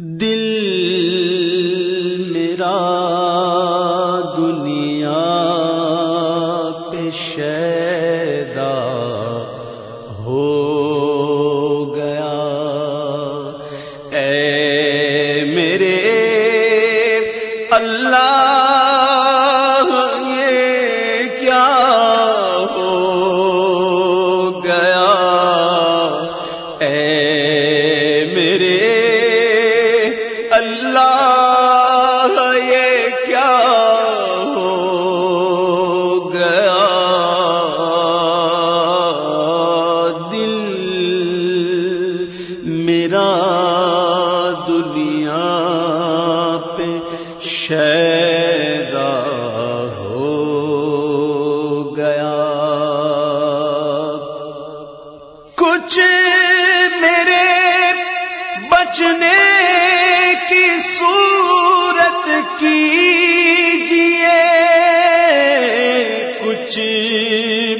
دل میرا دنیا پہ شیدا ہو گیا۔ اے میرے اللہ، یہ کیا ہو گیا؟ اے میرے میرا دنیا پہ شیدا ہو گیا۔ کچھ میرے بچنے کی صورت کیجیے کچھ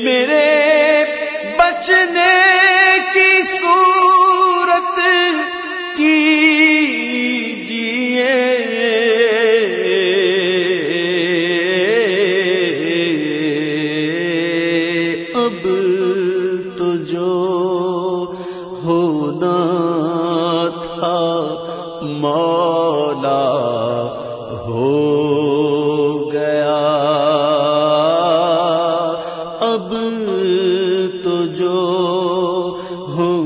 میرے بچنے کی صورت کیجیے۔ اب تو جو ہونا تھا مولا ہو گیا۔ اب تو جو ہونا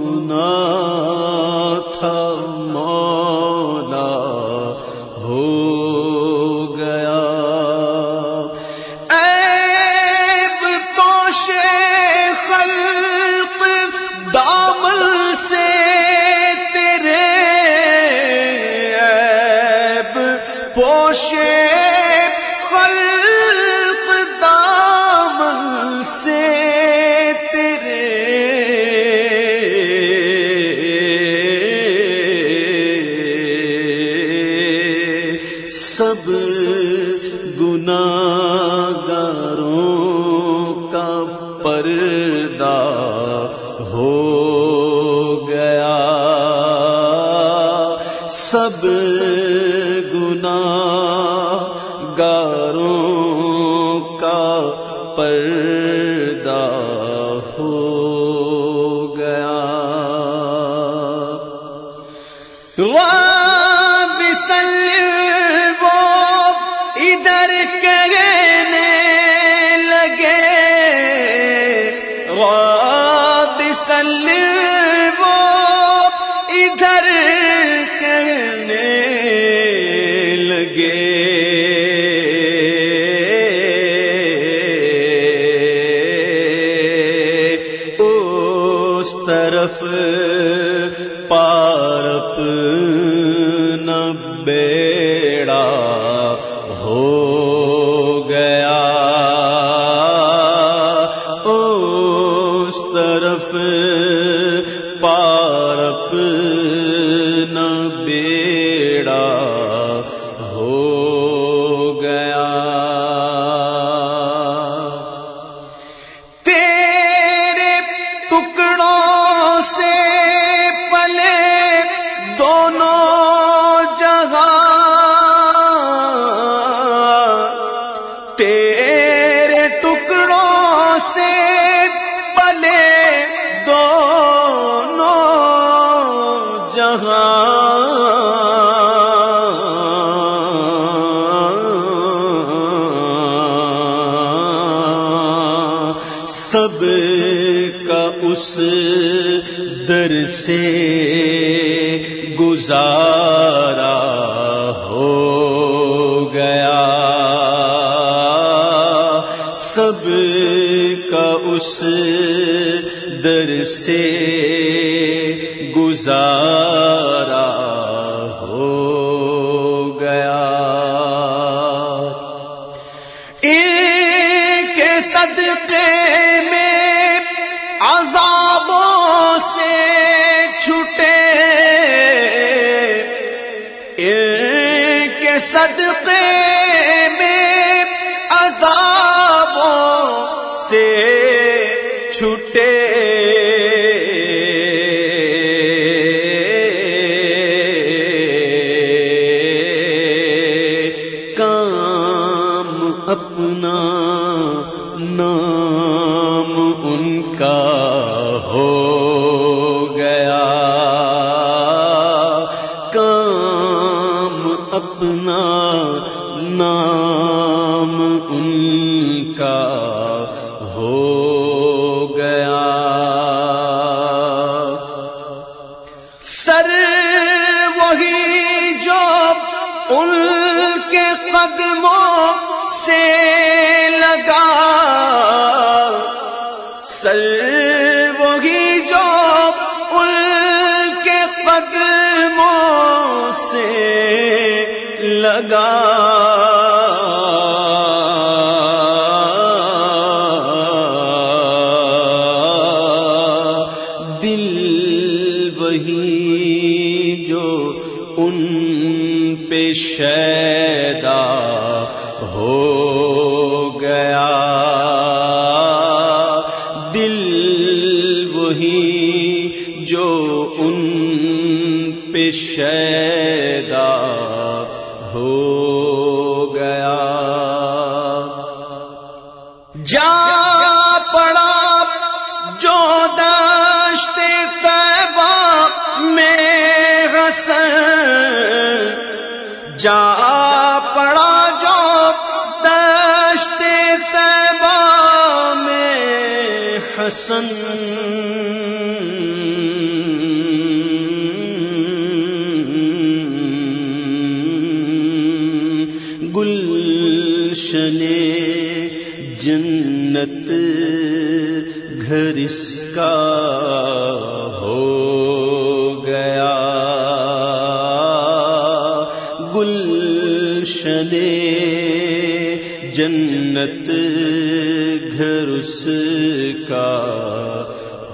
گاروں کا پردہ ہو گیا۔ سب گنا گاروں کا پردہ بسل وہ ادھر کہنے لگے۔ سب کا اس در سے گزارا ہو گیا۔ سب کا اس در سے گزارا ہو گیا۔ ان کے صدقے میں عذابوں سے چھٹے۔ ان کے صدقے ہو گیا۔ کام اپنا نام ان کا ہو گیا۔ سر وہی جو ان کے قدموں سے لگا۔ سر لگا۔ دل وہی جو ان پہ شیدا ہو گیا۔ دل وہی جو ان پہ شیدا جا پڑا جو دشت طیبہ میں حسن جا پڑا جو دشت طیبہ میں حسن۔ گلشن جنت گھر اس کا ہو گیا۔ گلشن جنت گھر اس کا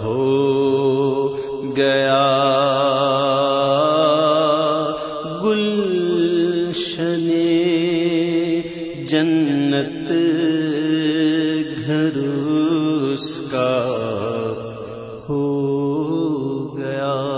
ہو گیا۔ گلشن جنت گھر اس کا ہو گیا۔